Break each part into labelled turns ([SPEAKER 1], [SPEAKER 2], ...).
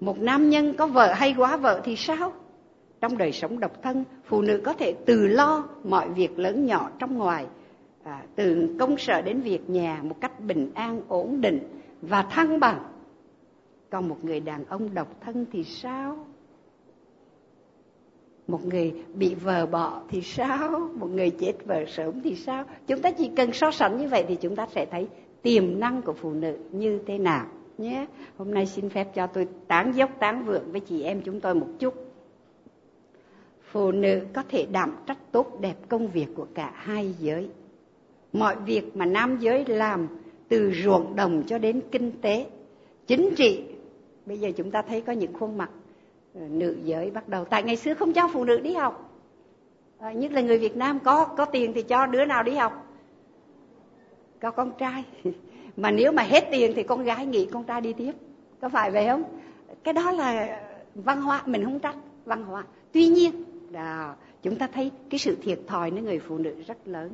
[SPEAKER 1] một nam nhân có vợ hay quá vợ thì sao? Trong đời sống độc thân phụ nữ có thể tự lo mọi việc lớn nhỏ trong ngoài. À, từ công sở đến việc nhà một cách bình an ổn định và thăng bằng. Còn một người đàn ông độc thân thì sao? Một người bị vợ bỏ thì sao? Một người chết vợ sớm thì sao? Chúng ta chỉ cần so sánh như vậy thì chúng ta sẽ thấy tiềm năng của phụ nữ như thế nào nhé. Hôm nay xin phép cho tôi tán dốc tán vượng với chị em chúng tôi một chút. Phụ nữ có thể đảm trách tốt đẹp công việc của cả hai giới. Mọi việc mà nam giới làm từ ruộng đồng cho đến kinh tế chính trị. Bây giờ chúng ta thấy có những khuôn mặt ờ, nữ giới bắt đầu. Tại ngày xưa không cho phụ nữ đi học. À, nhất là người Việt Nam có có tiền thì cho đứa nào đi học có con trai. Mà nếu mà hết tiền thì con gái nghĩ con trai đi tiếp. Có phải vậy không? Cái đó là văn hóa, mình không trách văn hóa. Tuy nhiên là chúng ta thấy cái sự thiệt thòi nơi người phụ nữ rất lớn.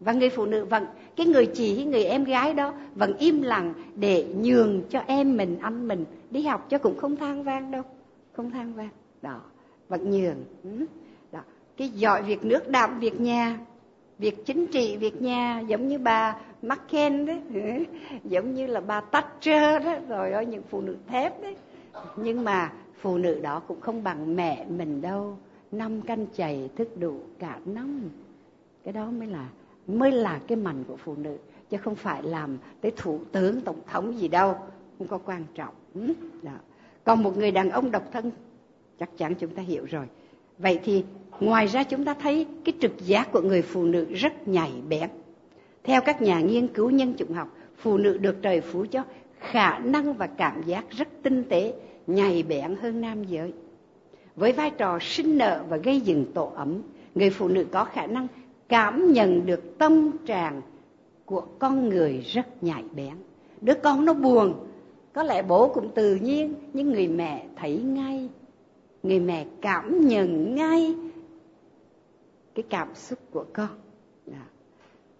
[SPEAKER 1] Và người phụ nữ vẫn cái người chị người em gái đó vẫn im lặng để nhường cho em mình, anh mình đi học cho cũng không than vang đâu. Không than vang. Đó, vẫn nhường. Ừ. Đó, cái giỏi việc nước đảm việc nhà việc chính trị, việc nhà, giống như bà McCain đấy, giống như là bà Thatcher đó, rồi ở những phụ nữ thép đấy. Nhưng mà phụ nữ đó cũng không bằng mẹ mình đâu. Năm canh chày thức đủ cả năm. Cái đó mới là mới là cái mạnh của phụ nữ, chứ không phải làm tới thủ tướng, tổng thống gì đâu. Không có quan trọng. Ừ, đó. còn một người đàn ông độc thân, chắc chắn chúng ta hiểu rồi. Vậy thì ngoài ra chúng ta thấy cái trực giác của người phụ nữ rất nhạy bén. Theo các nhà nghiên cứu nhân chủng học, phụ nữ được trời phú cho khả năng và cảm giác rất tinh tế, nhạy bén hơn nam giới. Với vai trò sinh nở và gây dựng tổ ấm, người phụ nữ có khả năng cảm nhận được tâm trạng của con người rất nhạy bén. Đứa con nó buồn, có lẽ bố cũng tự nhiên, nhưng người mẹ thấy ngay, người mẹ cảm nhận ngay cái cảm xúc của con. Đó.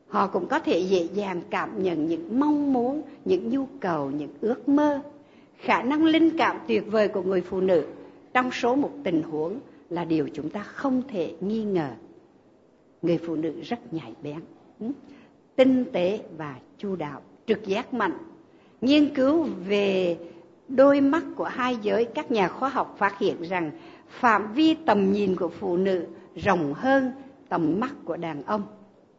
[SPEAKER 1] họ cũng có thể dễ dàng cảm nhận những mong muốn, những nhu cầu, những ước mơ. Khả năng linh cảm tuyệt vời của người phụ nữ trong số một tình huống là điều chúng ta không thể nghi ngờ. Người phụ nữ rất nhạy bén ừ? tinh tế và chu đáo, trực giác mạnh. Nghiên cứu về đôi mắt của hai giới các nhà khoa học phát hiện rằng phạm vi tầm nhìn của phụ nữ rộng hơn tầm mắt của đàn ông.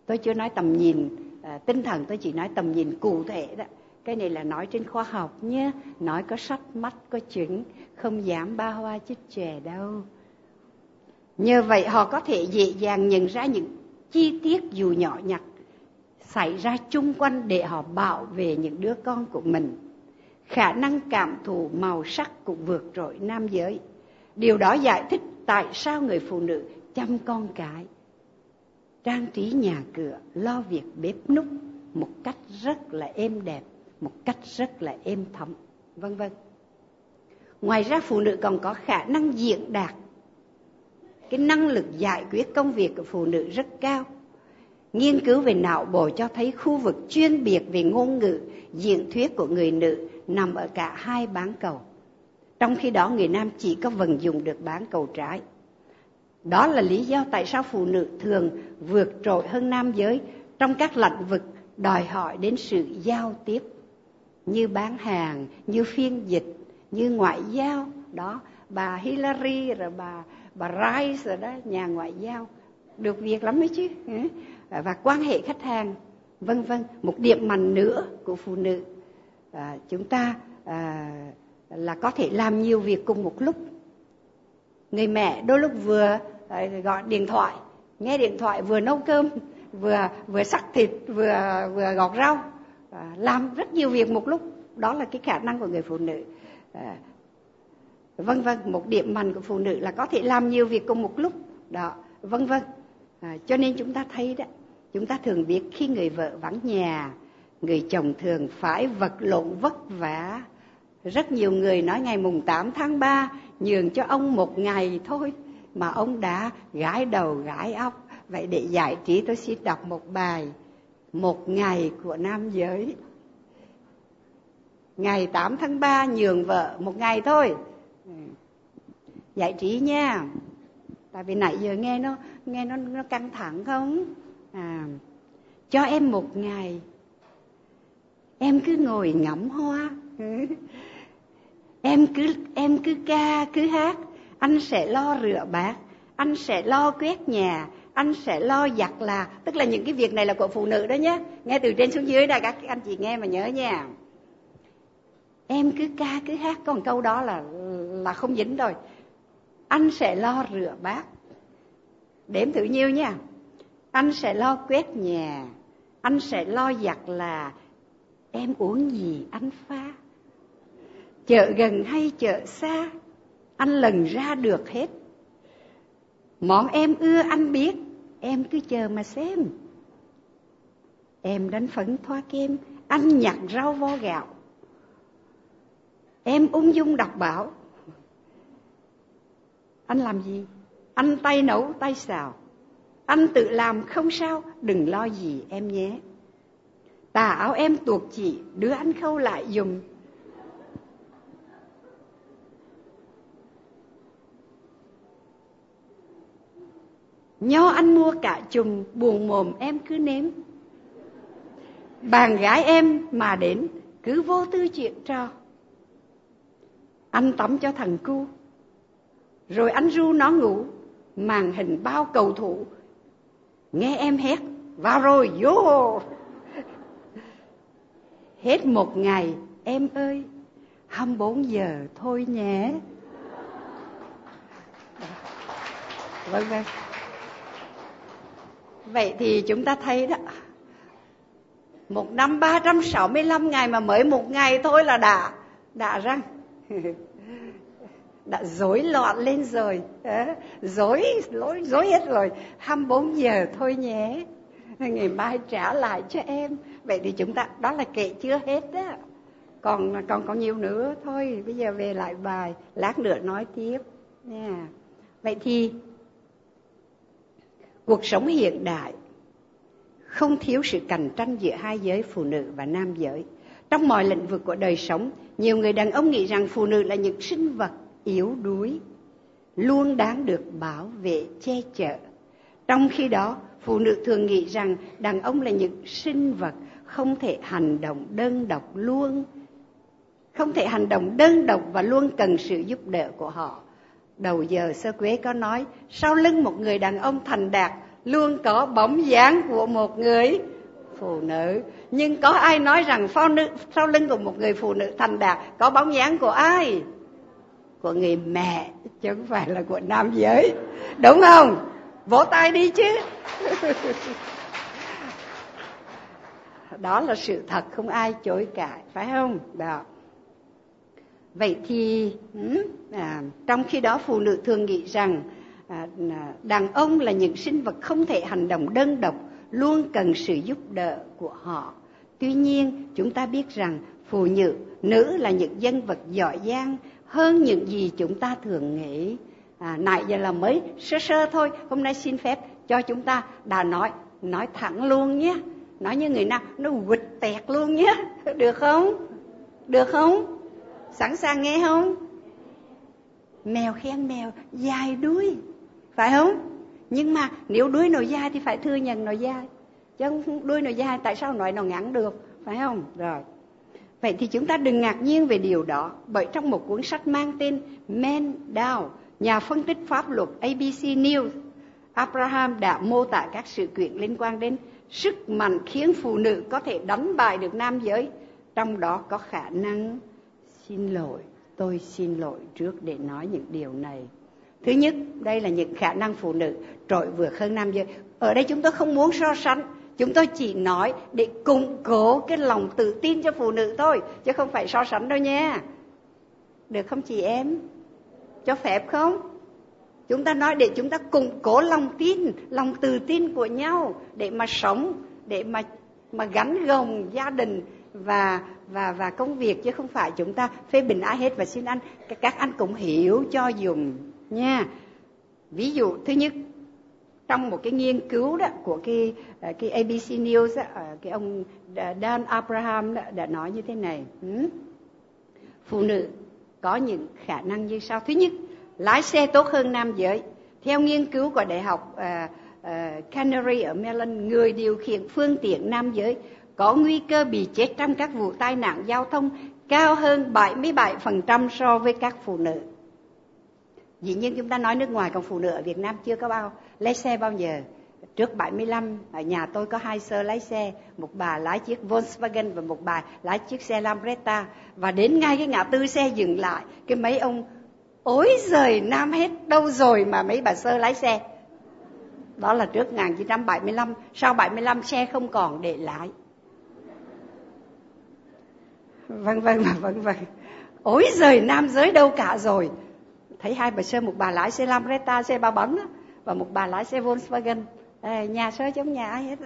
[SPEAKER 1] Tôi chưa nói tầm nhìn à, tinh thần tôi chỉ nói tầm nhìn cụ thể đó. Cái này là nói trên khoa học nhé. Nói có sách mắt có chứng không dám ba hoa chích chè đâu. Nhờ vậy họ có thể dễ dàng nhận ra những chi tiết dù nhỏ nhặt xảy ra chung quanh để họ bảo vệ những đứa con của mình khả năng cảm thụ màu sắc cũng vượt trội nam giới. Điều đó giải thích tại sao người phụ nữ chăm con cái, trang trí nhà cửa, lo việc bếp núc một cách rất là êm đẹp, một cách rất là êm thấm, vân vân. Ngoài ra, phụ nữ còn có khả năng diễn đạt. Cái năng lực giải quyết công việc của phụ nữ rất cao. Nghiên cứu về não bộ cho thấy khu vực chuyên biệt về ngôn ngữ, diễn thuyết của người nữ nằm ở cả hai bán cầu. Trong khi đó, người nam chỉ có vận dụng được bán cầu trái. Đó là lý do tại sao phụ nữ thường vượt trội hơn nam giới trong các lĩnh vực đòi hỏi đến sự giao tiếp như bán hàng, như phiên dịch, như ngoại giao. Đó, bà Hillary rồi bà bà Rice rồi đó, nhà ngoại giao. Được việc lắm đấy chứ và quan hệ khách hàng, vân vân. Một điểm mạnh nữa của phụ nữ à, chúng ta à, là có thể làm nhiều việc cùng một lúc. Người mẹ đôi lúc vừa à, gọi điện thoại nghe điện thoại vừa nấu cơm vừa vừa sắc thịt vừa vừa gọt rau à, làm rất nhiều việc một lúc. Đó là cái khả năng của người phụ nữ. À, vân vân một điểm mạnh của phụ nữ là có thể làm nhiều việc cùng một lúc. Đó vân vân. À, cho nên chúng ta thấy đó chúng ta thường biết khi người vợ vắng nhà người chồng thường phải vật lộn vất vả. Rất nhiều người nói ngày mùng 8 tháng 3 nhường cho ông một ngày thôi, mà ông đã gãi đầu gãi óc. Vậy để giải trí tôi xin đọc một bài, một ngày của nam giới. Ngày 8 tháng 3 nhường vợ một ngày thôi. Giải trí nha. Tại vì nãy giờ nghe nó nghe nó nó căng thẳng không? À cho em một ngày em cứ ngồi ngắm hoa. Em cứ em cứ ca, cứ hát. Anh sẽ lo rửa bát, anh sẽ lo quét nhà, anh sẽ lo giặt là, tức là những cái việc này là của phụ nữ đó nhé nghe từ trên xuống dưới đây, các anh chị nghe mà nhớ nha. Em cứ ca, cứ hát, còn câu đó là là không dính rồi. Anh sẽ lo rửa bát. Đếm thử nhiêu nha. Anh sẽ lo quét nhà, anh sẽ lo giặt là em uống gì, anh pha chợ gần hay chợ xa? Anh lần ra được hết. Món em ưa anh biết. Em cứ chờ mà xem. Em đánh phấn thoa kem anh nhặt rau vo gạo. Em ung dung đọc bảo anh làm gì? Anh tay nấu, tay xào. Anh tự làm không sao, đừng lo gì em nhé tà áo em tuột chỉ, đứa anh khâu lại dùng. Nho anh mua cả chùm, buồn mồm em cứ nếm. Bàn gái em mà đến, cứ vô tư chuyện trò. Anh tắm cho thằng cu, Rồi anh ru nó ngủ, Màn hình bao cầu thủ. Nghe em hét, Vào rồi, vô! Hết một ngày em ơi 24 giờ thôi nhé. Vâng vâng. Vậy thì chúng ta thấy đó Một năm 365 ngày mà mới một ngày thôi là đã Đã răng. Đã rối loạn lên rồi. Rối, rối, rối hết rồi. 24 giờ thôi nhé. Ngày mai trả lại cho em. Vậy thì chúng ta, đó là kệ chưa hết đó còn còn có nhiều nữa thôi. Bây giờ về lại bài lát nữa nói tiếp. Nha. Vậy thì cuộc sống hiện đại không thiếu sự cạnh tranh giữa hai giới phụ nữ và nam giới. Trong mọi lĩnh vực của đời sống nhiều người đàn ông nghĩ rằng phụ nữ là những sinh vật yếu đuối luôn đáng được bảo vệ che chở. Trong khi đó phụ nữ thường nghĩ rằng đàn ông là những sinh vật không thể hành động đơn độc luôn. Không thể hành động đơn độc và luôn cần sự giúp đỡ của họ. Đầu giờ sơ quế có nói sau lưng một người đàn ông thành đạt luôn có bóng dáng của một người phụ nữ. Nhưng có ai nói rằng sau, nữ, sau lưng của một người phụ nữ thành đạt có bóng dáng của ai? Của người mẹ chứ không phải là của nam giới. Đúng không? Vỗ tay đi chứ. đó là sự thật không ai chối cãi phải không? Đó. Vậy thì à, trong khi đó phụ nữ thường nghĩ rằng à, à, đàn ông là những sinh vật không thể hành động đơn độc luôn cần sự giúp đỡ của họ. Tuy nhiên chúng ta biết rằng phụ nữ nữ là những dân vật giỏi giang hơn những gì chúng ta thường nghĩ. À, nãy giờ là mới sơ sơ thôi hôm nay xin phép cho chúng ta đã nói nói thẳng luôn nhé nói như người nam nó quịch tẹt luôn nhé. Được không? Được không? Sẵn sàng nghe không? Mèo khen mèo, dài đuôi. Phải không? Nhưng mà nếu đuôi nó dài thì phải thừa nhận nó dài. Chứ không đuôi nó dài, tại sao nói nó ngắn được? Phải không? Rồi. Vậy thì chúng ta đừng ngạc nhiên về điều đó, bởi trong một cuốn sách mang tên Men Down nhà phân tích pháp luật ABC News, Abraham đã mô tả các sự kiện liên quan đến sức mạnh khiến phụ nữ có thể đánh bại được nam giới. Trong đó có khả năng. Xin lỗi, tôi xin lỗi trước để nói những điều này. Thứ nhất, đây là những khả năng phụ nữ trội vượt hơn nam giới. Ở đây chúng tôi không muốn so sánh. Chúng tôi chỉ nói để củng cố cái lòng tự tin cho phụ nữ thôi, chứ không phải so sánh đâu nha. Được không chị em? Cho phép không? Chúng ta nói để chúng ta củng cố lòng tin lòng tự tin của nhau để mà sống để mà mà gắn gồng gia đình và và và công việc chứ không phải chúng ta phê bình ai hết. Và xin anh các anh cũng hiểu cho dùng nha. Ví dụ thứ nhất trong một cái nghiên cứu đó của cái ờ, cái ABC News đó, ờ, cái ông Dan Abraham đó, đã nói như thế này ừ, phụ nữ có những khả năng như sau. Thứ nhất lái xe tốt hơn nam giới theo nghiên cứu của đại học uh, uh, Canary ở Maryland người điều khiển phương tiện nam giới có nguy cơ bị chết trong các vụ tai nạn giao thông cao hơn 77% so với các phụ nữ. Dĩ nhiên chúng ta nói nước ngoài còn phụ nữ ở Việt Nam chưa có bao lái xe bao giờ. Trước 75 ở nhà tôi có hai sơ lái xe, một bà lái chiếc Volkswagen và một bà lái chiếc xe Lambretta và đến ngay cái ngã tư xe dừng lại, cái mấy ông ối giời nam hết đâu rồi mà mấy bà sơ lái xe. Đó là trước 1975, sau 75 xe không còn để lái. Vâng. Vân vân và vân vân ối giời nam giới đâu cả rồi? Thấy hai bà sơ một bà lái xe Lambretta xe ba bánh và một bà lái xe Volkswagen. À, nhà sơ giống nhà ai hết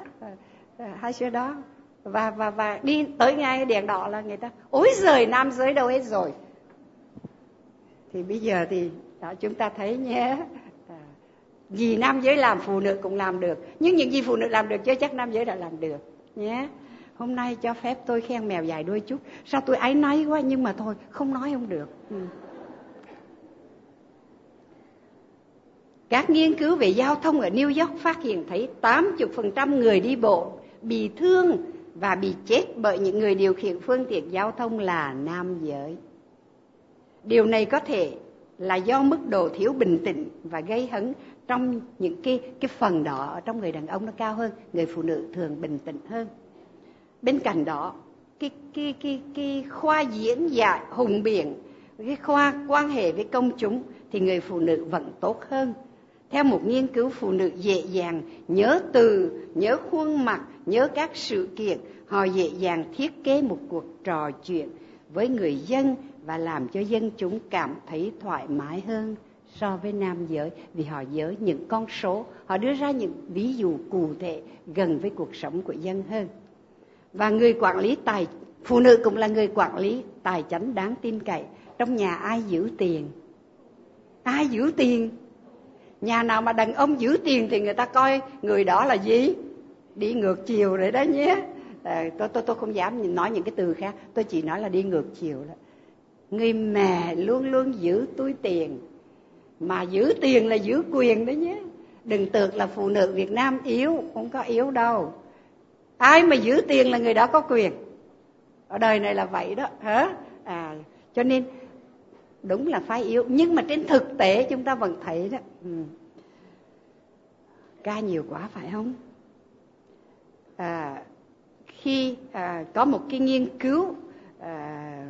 [SPEAKER 1] à, hai sơ đó. Và và và đi tới ngay đèn đỏ là người ta ối giời nam giới đâu hết rồi? Thì bây giờ thì đó, chúng ta thấy nhé gì nam giới làm phụ nữ cũng làm được nhưng những gì phụ nữ làm được chứ chắc nam giới đã làm được nhé hôm nay cho phép tôi khen mèo dài đôi chút sao tôi áy náy quá nhưng mà thôi không nói không được ừ. Các nghiên cứu về giao thông ở New York phát hiện thấy 80% người đi bộ bị thương và bị chết bởi những người điều khiển phương tiện giao thông là nam giới. Điều này có thể là do mức độ thiếu bình tĩnh và gây hấn trong những cái cái phần đó ở trong người đàn ông nó cao hơn, người phụ nữ thường bình tĩnh hơn. Bên cạnh đó cái cái cái cái khoa diễn giải hùng biện cái khoa quan hệ với công chúng thì người phụ nữ vẫn tốt hơn. Theo một nghiên cứu phụ nữ dễ dàng nhớ từ nhớ khuôn mặt nhớ các sự kiện. Họ dễ dàng thiết kế một cuộc trò chuyện với người dân và làm cho dân chúng cảm thấy thoải mái hơn so với nam giới vì họ nhớ những con số họ đưa ra những ví dụ cụ thể gần với cuộc sống của dân hơn. Và người quản lý tài phụ nữ cũng là người quản lý tài chánh đáng tin cậy. Trong nhà ai giữ tiền? Ai giữ tiền? Nhà nào mà đàn ông giữ tiền thì người ta coi người đó là gì? Đi ngược chiều rồi đó nhé. À, tôi tôi tôi không dám nói những cái từ khác. Tôi chỉ nói là đi ngược chiều đó người mẹ luôn luôn giữ túi tiền. Mà giữ tiền là giữ quyền đó nhé. Đừng tưởng là phụ nữ việt nam yếu không có yếu đâu. Ai mà giữ tiền là người đó có quyền. Ở đời này là vậy đó hả? À cho nên đúng là phái yếu. Nhưng mà trên thực tế chúng ta vẫn thấy đó ừ. ca nhiều quá phải không? À, khi à, có một cái nghiên cứu à,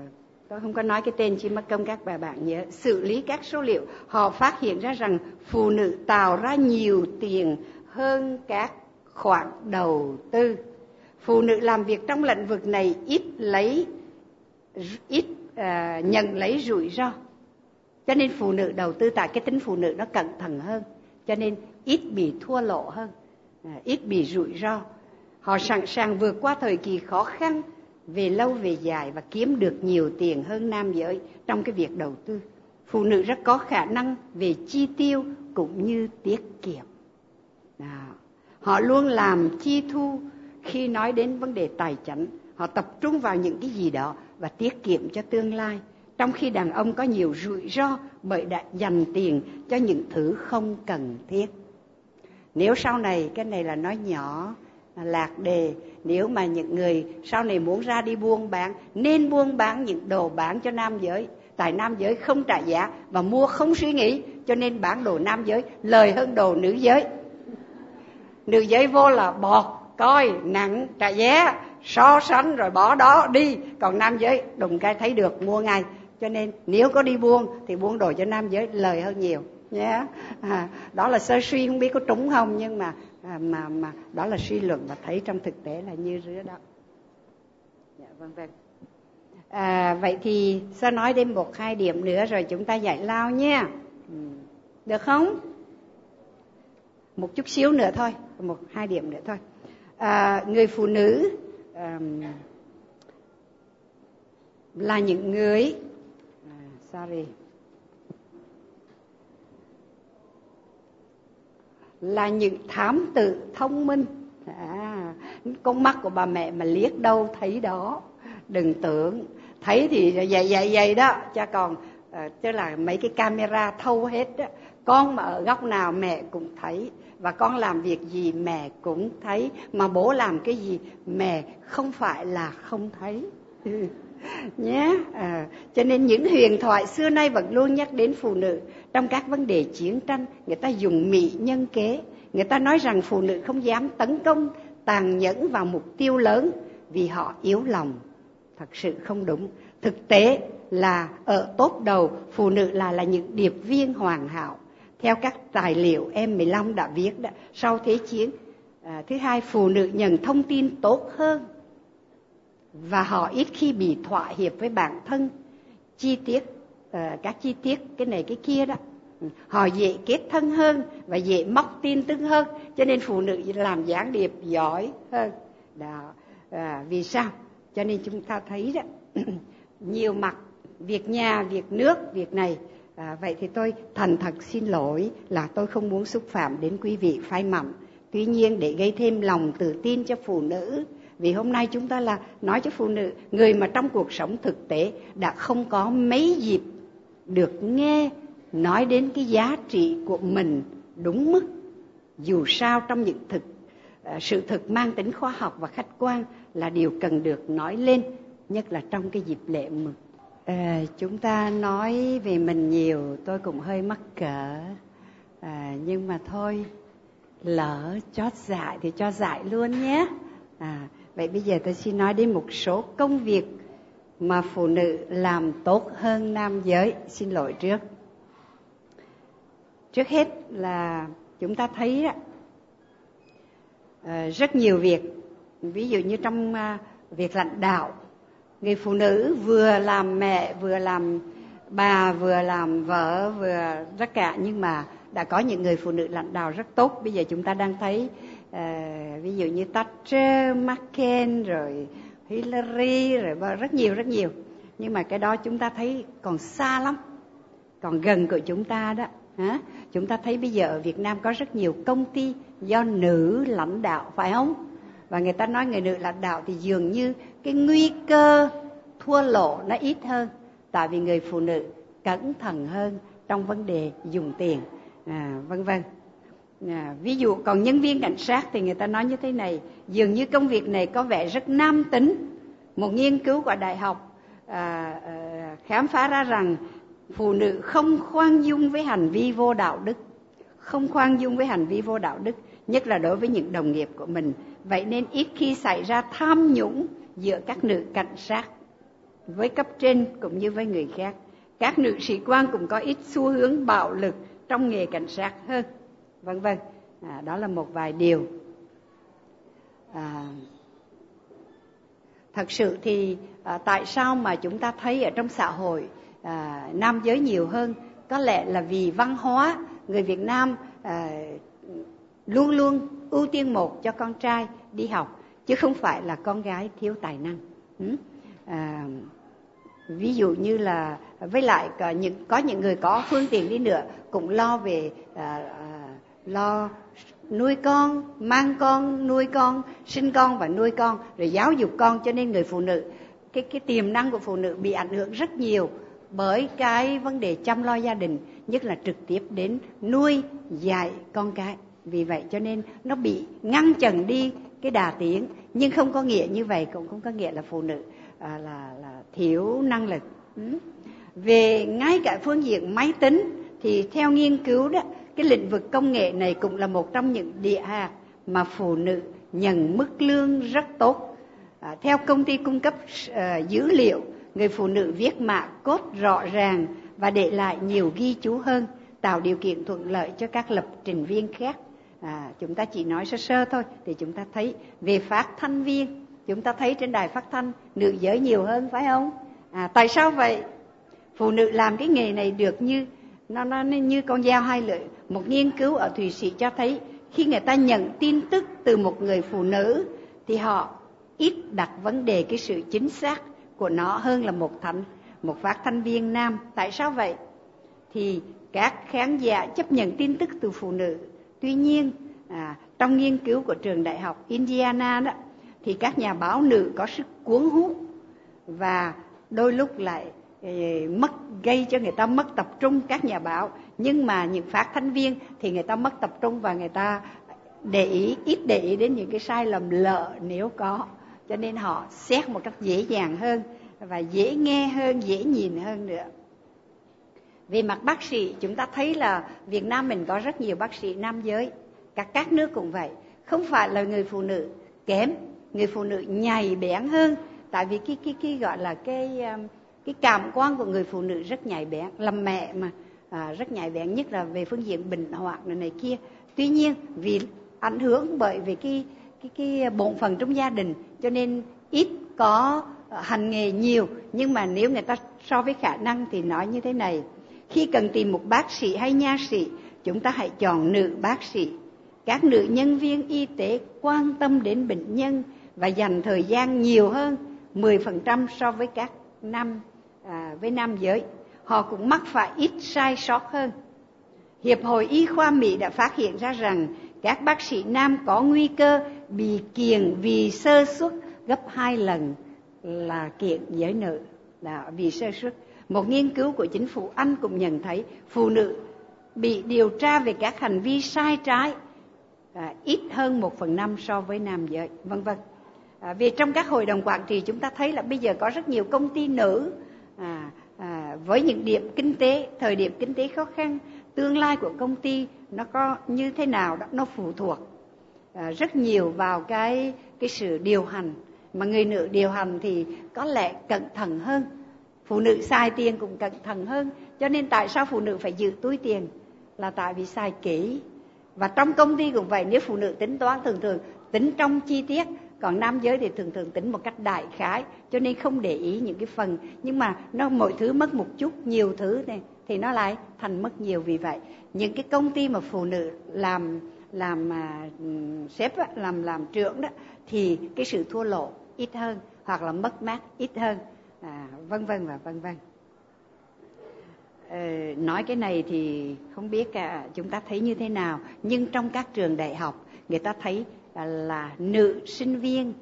[SPEAKER 1] tôi không có nói cái tên chỉ mất công các bà bạn nhớ. Xử lý các số liệu họ phát hiện ra rằng phụ nữ tạo ra nhiều tiền hơn các khoản đầu tư. Phụ nữ làm việc trong lĩnh vực này ít lấy ít à, nhận lấy rủi ro. Cho nên phụ nữ đầu tư tại cái tính phụ nữ nó cẩn thận hơn. Cho nên ít bị thua lỗ hơn à, ít bị rủi ro. Họ sẵn sàng vượt qua thời kỳ khó khăn về lâu về dài và kiếm được nhiều tiền hơn nam giới trong cái việc đầu tư, phụ nữ rất có khả năng về chi tiêu cũng như tiết kiệm. Đó. họ luôn làm chi thu. Khi nói đến vấn đề tài chính họ tập trung vào những cái gì đó và tiết kiệm cho tương lai. Trong khi đàn ông có nhiều rủi ro bởi đã dành tiền cho những thứ không cần thiết. Nếu sau này, cái này là nói nhỏ lạc đề nếu mà những người sau này muốn ra đi buôn bán nên buôn bán những đồ bán cho nam giới. Tại nam giới không trả giá và mua không suy nghĩ cho nên bán đồ nam giới lời hơn đồ nữ giới. Nữ giới vô là bọt coi nặng trả giá so sánh rồi bỏ đó đi. Còn nam giới đụng cái thấy được mua ngay. Cho nên nếu có đi buôn thì buôn đồ cho nam giới lời hơn nhiều. Nhé. Yeah. à, đó là sơ suy không biết có trúng không nhưng mà à, mà mà đó là suy luận và thấy trong thực tế là như rứa đó. Dạ vâng vâng. À, vậy thì sao nói đến một hai điểm nữa rồi chúng ta giải lao nha. Ừ, được không? Một chút xíu nữa thôi một hai điểm nữa thôi. À, người phụ nữ um, là những người à, sorry. Là những thám tử thông minh. À, con mắt của bà mẹ mà liếc đâu thấy đó. Đừng tưởng. Thấy thì dày dày dày đó. Cha còn à, tức là mấy cái camera thâu hết đó. Con mà ở góc nào mẹ cũng thấy. Và con làm việc gì mẹ cũng thấy. Mà bố làm cái gì mẹ không phải là không thấy. nhé. À, cho nên những huyền thoại xưa nay vẫn luôn nhắc đến phụ nữ. Trong các vấn đề chiến tranh người ta dùng mỹ nhân kế. Người ta nói rằng phụ nữ không dám tấn công tàn nhẫn vào mục tiêu lớn vì họ yếu lòng. Thật sự không đúng. Thực tế là ở tốt đầu phụ nữ là là những điệp viên hoàn hảo. Theo các tài liệu em 15 đã viết đó, sau thế chiến à, thứ hai phụ nữ nhận thông tin tốt hơn và họ ít khi bị thỏa hiệp với bản thân. Chi tiết uh, các chi tiết cái này cái kia đó. Ừ, họ dễ kết thân hơn và dễ móc tin tức hơn. Cho nên phụ nữ làm gián điệp giỏi hơn. Đó à, vì sao? Cho nên chúng ta thấy đó nhiều mặt việc nhà việc nước việc này. À, vậy thì tôi thành thật xin lỗi là tôi không muốn xúc phạm đến quý vị phai mặn tuy nhiên để gây thêm lòng tự tin cho phụ nữ vì hôm nay chúng ta là nói cho phụ nữ người mà trong cuộc sống thực tế đã không có mấy dịp được nghe nói đến cái giá trị của mình đúng mức dù sao trong những thực à, sự thực mang tính khoa học và khách quan là điều cần được nói lên nhất là trong cái dịp lễ mừng. À, chúng ta nói về mình nhiều tôi cũng hơi mắc cỡ. À, nhưng mà thôi lỡ chót dại thì cho dại luôn nhé. À, vậy bây giờ tôi xin nói đến một số công việc mà phụ nữ làm tốt hơn nam giới. Xin lỗi trước. Trước hết là chúng ta thấy ờ, rất nhiều việc. Ví dụ như trong à, việc lãnh đạo, người phụ nữ vừa làm mẹ, vừa làm bà, vừa làm vợ, vừa tất cả. Nhưng mà đã có những người phụ nữ lãnh đạo rất tốt. Bây giờ chúng ta đang thấy Ờ, ví dụ như Thatcher, McCain rồi Hillary rồi rất nhiều rất nhiều. Nhưng mà cái đó chúng ta thấy còn xa lắm còn gần của chúng ta đó. Hả? Chúng ta thấy bây giờ ở Việt Nam có rất nhiều công ty do nữ lãnh đạo phải không? Và người ta nói người nữ lãnh đạo thì dường như cái nguy cơ thua lỗ nó ít hơn tại vì người phụ nữ cẩn thận hơn trong vấn đề dùng tiền à, vân vân à, ví dụ còn nhân viên cảnh sát thì người ta nói như thế này dường như công việc này có vẻ rất nam tính. Một nghiên cứu của đại học à, à, khám phá ra rằng phụ nữ không khoan dung với hành vi vô đạo đức. Không khoan dung với hành vi vô đạo đức nhất là đối với những đồng nghiệp của mình. Vậy nên ít khi xảy ra tham nhũng giữa các nữ cảnh sát với cấp trên cũng như với người khác. Các nữ sĩ quan cũng có ít xu hướng bạo lực trong nghề cảnh sát hơn vân vân. À, đó là một vài điều. À, thật sự thì à, tại sao mà chúng ta thấy ở trong xã hội à, nam giới nhiều hơn? Có lẽ là vì văn hóa người Việt Nam à, luôn luôn ưu tiên một cho con trai đi học chứ không phải là con gái thiếu tài năng. Ừ? à, ví dụ như là với lại có những có những người có phương tiện đi nữa cũng lo về à, à, lo nuôi con mang con nuôi con sinh con và nuôi con rồi giáo dục con cho nên người phụ nữ cái cái tiềm năng của phụ nữ bị ảnh hưởng rất nhiều bởi cái vấn đề chăm lo gia đình nhất là trực tiếp đến nuôi dạy con cái vì vậy cho nên nó bị ngăn chặn đi cái đà tiến nhưng không có nghĩa như vậy cũng không có nghĩa là phụ nữ à, là là thiếu năng lực ừ. về ngay cả phương diện máy tính thì theo nghiên cứu đó cái lĩnh vực công nghệ này cũng là một trong những địa hạt mà phụ nữ nhận mức lương rất tốt. À, theo công ty cung cấp uh, dữ liệu người phụ nữ viết mã cốt rõ ràng và để lại nhiều ghi chú hơn tạo điều kiện thuận lợi cho các lập trình viên khác. À, chúng ta chỉ nói sơ sơ thôi thì chúng ta thấy về phát thanh viên chúng ta thấy trên đài phát thanh nữ giới nhiều hơn phải không? À, tại sao vậy? Phụ nữ làm cái nghề này được như nó nó như con dao hai lưỡi. Một nghiên cứu ở thụy sĩ cho thấy khi người ta nhận tin tức từ một người phụ nữ thì họ ít đặt vấn đề cái sự chính xác của nó hơn là một thành một phát thanh viên nam. Tại sao vậy? Thì các khán giả chấp nhận tin tức từ phụ nữ. Tuy nhiên à, trong nghiên cứu của trường đại học Indiana đó thì các nhà báo nữ có sức cuốn hút và đôi lúc lại mất, gây cho người ta mất tập trung các nhà báo. Nhưng mà những phát thanh viên thì người ta mất tập trung và người ta để ý, ít để ý đến những cái sai lầm lợ nếu có. Cho nên họ xét một cách dễ dàng hơn và dễ nghe hơn, dễ nhìn hơn nữa. Về mặt bác sĩ, chúng ta thấy là Việt Nam mình có rất nhiều bác sĩ nam giới. Các các nước cũng vậy. Không phải là người phụ nữ kém, người phụ nữ nhạy bén hơn. Tại vì cái cái cái gọi là cái um, cái cảm quan của người phụ nữ rất nhạy bén làm mẹ mà à, rất nhạy bén nhất là về phương diện bệnh hoạn này, này kia. Tuy nhiên vì ảnh hưởng bởi vì cái cái cái bổn phận trong gia đình cho nên ít có hành nghề nhiều. Nhưng mà nếu người ta so với khả năng thì nói như thế này khi cần tìm một bác sĩ hay nha sĩ chúng ta hãy chọn nữ bác sĩ. Các nữ nhân viên y tế quan tâm đến bệnh nhân và dành thời gian nhiều hơn 10% so với các nam à, với nam giới. Họ cũng mắc phải ít sai sót hơn. Hiệp hội Y khoa Mỹ đã phát hiện ra rằng các bác sĩ nam có nguy cơ bị kiện vì sơ suất gấp hai lần là kiện giới nữ là vì sơ suất. Một nghiên cứu của chính phủ Anh cũng nhận thấy phụ nữ bị điều tra về các hành vi sai trái à, ít hơn một phần năm so với nam giới, vân vân. À, vì trong các hội đồng quản trị chúng ta thấy là bây giờ có rất nhiều công ty nữ à, à, với những điểm kinh tế, thời điểm kinh tế khó khăn, tương lai của công ty nó có như thế nào đó nó phụ thuộc à, rất nhiều vào cái cái sự điều hành. Mà người nữ điều hành thì có lẽ cẩn thận hơn phụ nữ xài tiền cũng cẩn thận hơn. Cho nên tại sao phụ nữ phải giữ túi tiền? Là tại vì xài kỹ. Và trong công ty cũng vậy nếu phụ nữ tính toán thường thường tính trong chi tiết còn nam giới thì thường thường tính một cách đại khái cho nên không để ý những cái phần. Nhưng mà nó mọi thứ mất một chút nhiều thứ này thì nó lại thành mất nhiều vì vậy. Những cái công ty mà phụ nữ làm làm mà sếp làm làm trưởng đó thì cái sự thua lỗ ít hơn hoặc là mất mát ít hơn à, vân vân và vân vân. Ờ, nói cái này thì không biết à, chúng ta thấy như thế nào nhưng trong các trường đại học người ta thấy là, nữ sinh viên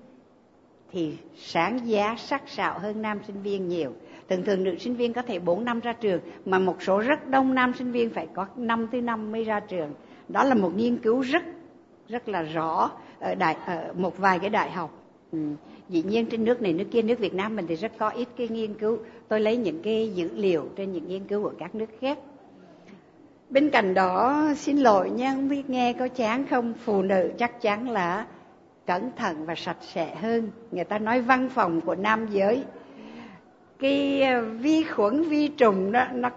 [SPEAKER 1] thì sáng giá sắc sảo hơn nam sinh viên nhiều. Thường thường nữ sinh viên có thể 4 năm ra trường mà một số rất đông nam sinh viên phải có năm tới năm mới ra trường. Đó là một nghiên cứu rất rất là rõ ở đại ở một vài cái đại học. Ừ. dĩ nhiên trên nước này nước kia nước Việt Nam mình thì rất có ít cái nghiên cứu. Tôi lấy những cái dữ liệu trên những nghiên cứu của các nước khác bên cạnh đó, xin lỗi nha, không biết nghe có chán không? Phụ nữ chắc chắn là cẩn thận và sạch sẽ hơn. Người ta nói văn phòng của nam giới. Cái ờ, vi khuẩn, vi trùng đó, nó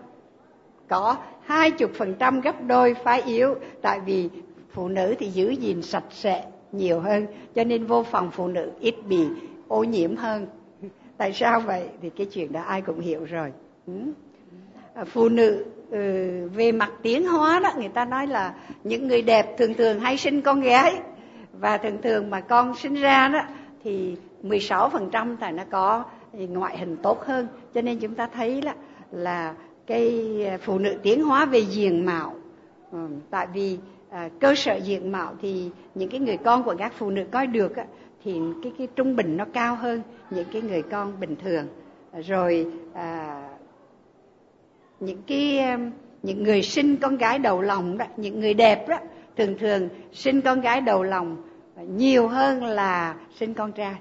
[SPEAKER 1] có hai chục phần trăm gấp đôi phái yếu. Tại vì phụ nữ thì giữ gìn sạch sẽ nhiều hơn, cho nên vô phòng phụ nữ ít bị ô nhiễm hơn. Tại sao vậy? Thì cái chuyện đó ai cũng hiểu rồi. Ừ. Ờ, phụ nữ ừ, về mặt tiến hóa đó người ta nói là những người đẹp thường thường hay sinh con gái. Và thường thường mà con sinh ra đó thì 16% là nó có ngoại hình tốt hơn. Cho nên chúng ta thấy là là cái ờ, phụ nữ tiến hóa về diện mạo ừ, tại vì à, cơ sở diện mạo thì những cái người con của các phụ nữ coi được á, thì cái cái trung bình nó cao hơn những cái người con bình thường. Rồi à, những cái ờ, những người sinh con gái đầu lòng đó những người đẹp đó thường thường sinh con gái đầu lòng nhiều hơn là sinh con trai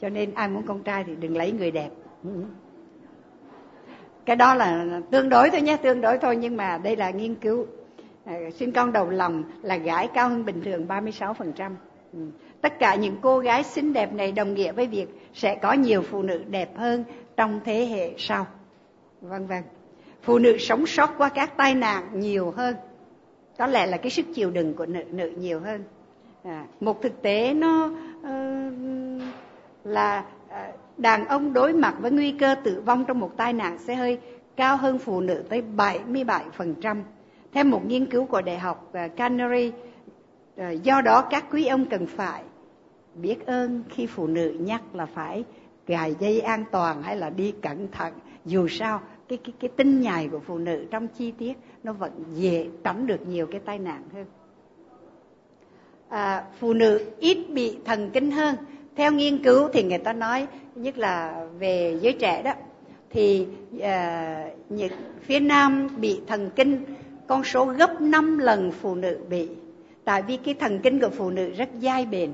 [SPEAKER 1] cho nên ai muốn con trai thì đừng lấy người đẹp cái đó là tương đối thôi nhé tương đối thôi nhưng mà đây là nghiên cứu à, sinh con đầu lòng là gái cao hơn bình thường 36%. Ừ. Tất cả những cô gái xinh đẹp này đồng nghĩa với việc sẽ có nhiều phụ nữ đẹp hơn trong thế hệ sau. Vân vân. Phụ nữ sống sót qua các tai nạn nhiều hơn. Có lẽ là cái sức chịu đựng của nữ nữ nhiều hơn. À, một thực tế nó uh, là uh, đàn ông đối mặt với nguy cơ tử vong trong một tai nạn xe hơi cao hơn phụ nữ tới 77%. Theo một nghiên cứu của Đại học uh, Canary, uh, do đó các quý ông cần phải biết ơn khi phụ nữ nhắc là phải gài dây an toàn hay là đi cẩn thận. Dù sao, cái cái cái tinh nhài của phụ nữ trong chi tiết nó vẫn dễ tránh được nhiều cái tai nạn hơn. À, phụ nữ ít bị thần kinh hơn. Theo nghiên cứu thì người ta nói nhất là về giới trẻ đó thì à, những phía nam bị thần kinh con số gấp 5 lần phụ nữ bị. Tại vì cái thần kinh của phụ nữ rất dai bền.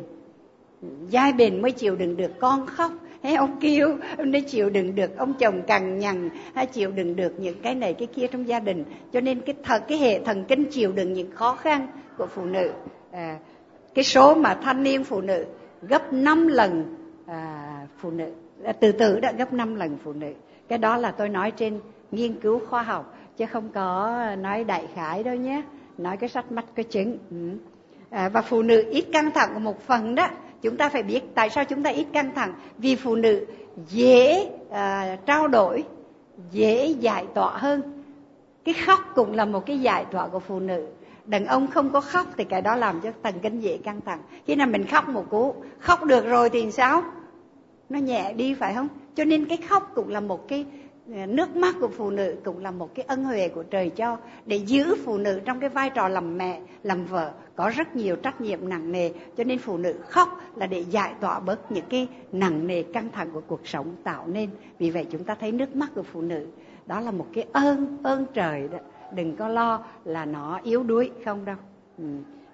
[SPEAKER 1] Dai bền mới chịu đựng được con khóc thế ông kêu ông ấy chịu đựng được ông chồng cằn nhằn hay chịu đựng được những cái này cái kia trong gia đình. Cho nên cái thật cái hệ thần kinh chịu đựng những khó khăn của phụ nữ. À, cái số mà thanh niên phụ nữ gấp 5 lần à, phụ nữ à, từ từ đã gấp 5 lần phụ nữ. Cái đó là tôi nói trên nghiên cứu khoa học chứ không có nói đại khái đâu nhé. Nói cái sách mắt cái chứng ừ. à, và phụ nữ ít căng thẳng một phần đó chúng ta phải biết tại sao chúng ta ít căng thẳng. Vì phụ nữ dễ à, trao đổi dễ giải tỏa hơn. Cái khóc cũng là một cái giải tỏa của phụ nữ. Đàn ông không có khóc thì cái đó làm cho thần kinh dễ căng thẳng. Khi nào mình khóc một cú khóc được rồi thì sao? Nó nhẹ đi phải không? Cho nên cái khóc cũng là một cái Ờ, nước mắt của phụ nữ cũng là một cái ân huệ của trời cho để giữ phụ nữ trong cái vai trò làm mẹ, làm vợ có rất nhiều trách nhiệm nặng nề cho nên phụ nữ khóc là để giải tỏa bớt những cái nặng nề căng thẳng của cuộc sống tạo nên vì vậy chúng ta thấy nước mắt của phụ nữ, đó là một cái ơn ơn trời đó đừng có lo là nó yếu đuối, không đâu ừ.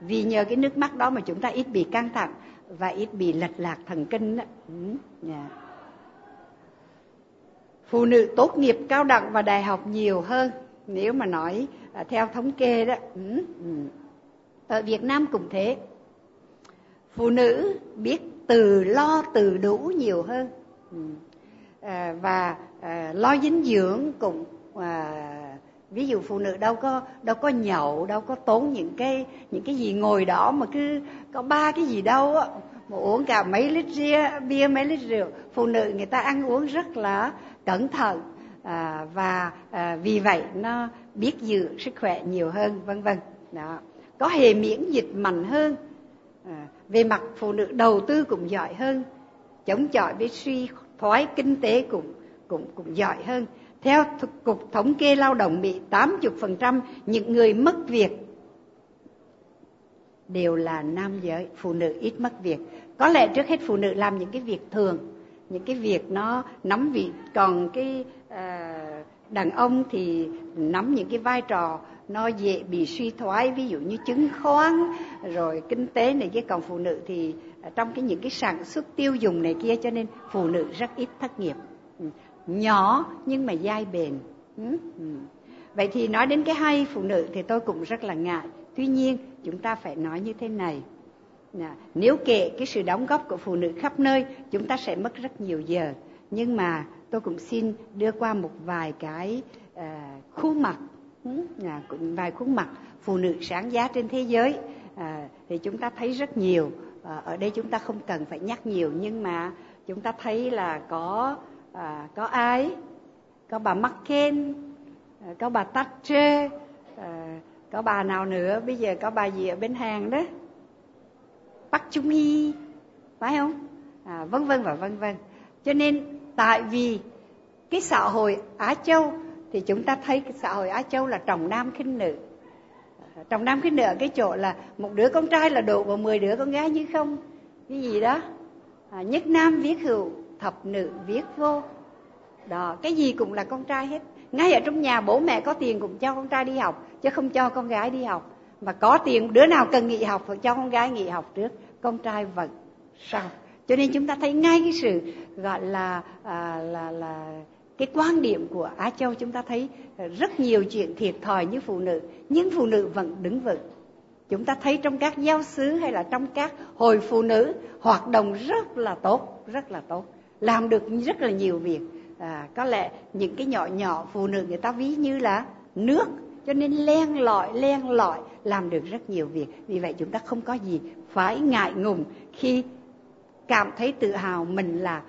[SPEAKER 1] vì nhờ cái nước mắt đó mà chúng ta ít bị căng thẳng và ít bị lệch lạc thần kinh đó. Ừ. Yeah phụ nữ tốt nghiệp cao đẳng và đại học nhiều hơn. Nếu mà nói à, theo thống kê đó ừ, ừ. ở Việt Nam cũng thế. Phụ nữ biết từ lo từ đủ nhiều hơn. Ừ. À, và à, lo dinh dưỡng cũng à, ví dụ phụ nữ đâu có đâu có nhậu đâu có tốn những cái những cái gì ngồi đó mà cứ có ba cái gì đâu á mà uống cả mấy lít ria bia mấy lít rượu. Phụ nữ người ta ăn uống rất là cẩn thận à, và à, vì vậy nó biết giữ sức khỏe nhiều hơn vân vân. Đó. Có hệ miễn dịch mạnh hơn à, về mặt phụ nữ đầu tư cũng giỏi hơn chống chọi với suy thoái kinh tế cũng cũng cũng giỏi hơn. Theo Cục Thống kê Lao động Mỹ, 80% những người mất việc đều là nam giới, phụ nữ ít mất việc. Có lẽ trước hết phụ nữ làm những cái việc thường, những cái việc nó nắm vị, còn cái uh, đàn ông thì nắm những cái vai trò nó dễ bị suy thoái ví dụ như chứng khoán rồi kinh tế này chứ. Còn phụ nữ thì ờ, trong cái những cái sản xuất tiêu dùng này kia cho nên phụ nữ rất ít thất nghiệp. Ừ, nhỏ nhưng mà dai bền. Ừ, ừ. Vậy thì nói đến cái hay phụ nữ thì tôi cũng rất là ngại. Tuy nhiên chúng ta phải nói như thế này nếu kể cái sự đóng góp của phụ nữ khắp nơi chúng ta sẽ mất rất nhiều giờ. Nhưng mà tôi cũng xin đưa qua một vài cái uh, khuôn mặt ừ, vài khuôn mặt phụ nữ sáng giá trên thế giới. À, thì chúng ta thấy rất nhiều. À, ở đây chúng ta không cần phải nhắc nhiều nhưng mà chúng ta thấy là có à, có ai? Có bà McCain có bà Thatcher à, có bà nào nữa? Bây giờ có bà gì ở bên hàng đó? Bắc Trung Hy phải không? À, vân vân và vân vân. Cho nên tại vì cái xã hội Á Châu thì chúng ta thấy cái xã hội Á Châu là trọng nam khinh nữ. À, trọng nam khinh nữ ở cái chỗ là một đứa con trai là độ vào 10 đứa con gái như không? Cái gì đó? À, nhất nam viết hữu thập nữ viết vô. Đó cái gì cũng là con trai hết. Ngay ở trong nhà bố mẹ có tiền cũng cho con trai đi học chứ không cho con gái đi học mà có tiền đứa nào cần nghỉ học phải cho con gái nghỉ học trước. Con trai vẫn sau. Cho nên chúng ta thấy ngay cái sự gọi là à, là là cái quan điểm của Á Châu chúng ta thấy rất nhiều chuyện thiệt thòi như phụ nữ. Nhưng phụ nữ vẫn đứng vững. Chúng ta thấy trong các giáo xứ hay là trong các hội phụ nữ hoạt động rất là tốt rất là tốt. Làm được rất là nhiều việc. À, có lẽ những cái nhỏ nhỏ phụ nữ người ta ví như là nước cho nên len lỏi len lỏi làm được rất nhiều việc. Vì vậy chúng ta không có gì phải ngại ngùng khi cảm thấy tự hào mình là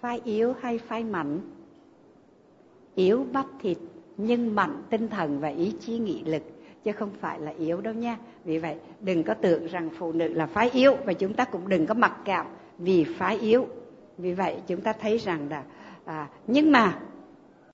[SPEAKER 1] phái yếu hay phái mạnh yếu bắp thịt nhưng mạnh tinh thần và ý chí nghị lực chứ không phải là yếu đâu nha. Vì vậy đừng có tưởng rằng phụ nữ là phái yếu và chúng ta cũng đừng có mặc cảm vì phái yếu. Vì vậy chúng ta thấy rằng là à, nhưng mà